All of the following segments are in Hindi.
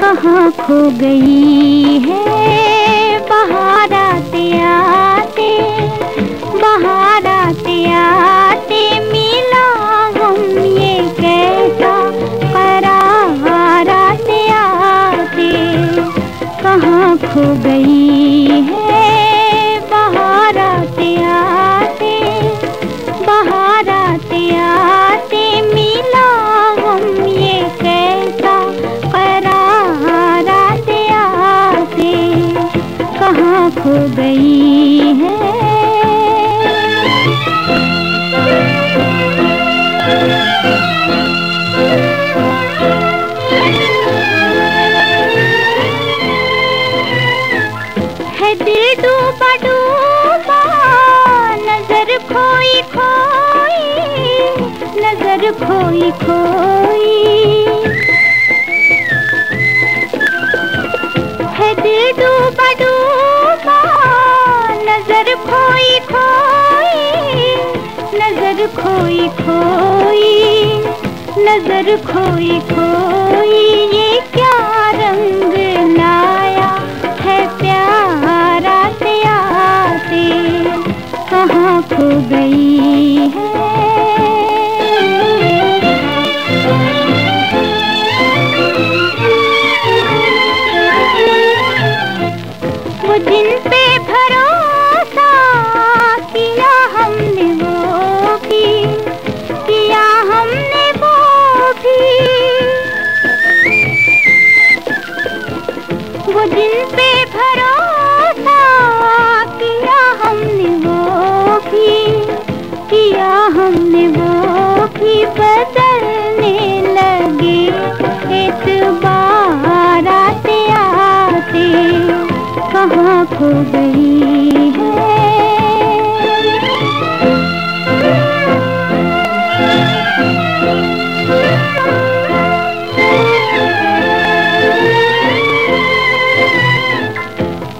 कहाँ खो गई है? बाहर आते आते, बाहर आते आते मिला हम ये कैसा? करार आते आते, कहाँ खो गई है? खो गई है। नज़र खोई खोई नज़र खोई खोई। है दिल डूबा डूबा नज़र खोई खोई, नज़र खोई खोई, ये क्या रंग नाया है प्यारा आते आते। कहाँ खो गई भी बदलने कहाँ खो गई है?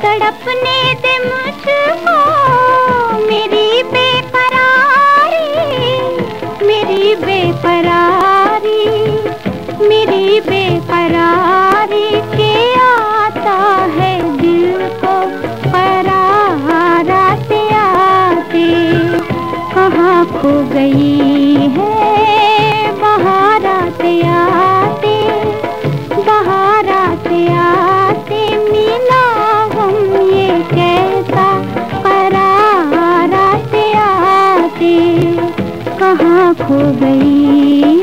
तड़पने दे मुझको बेकरारी के आता है दिल को करार आते। कहाँ खो गई है? बहार आते आते, बहार आते। मिला हम ये कैसा करार आते। कहाँ खो गई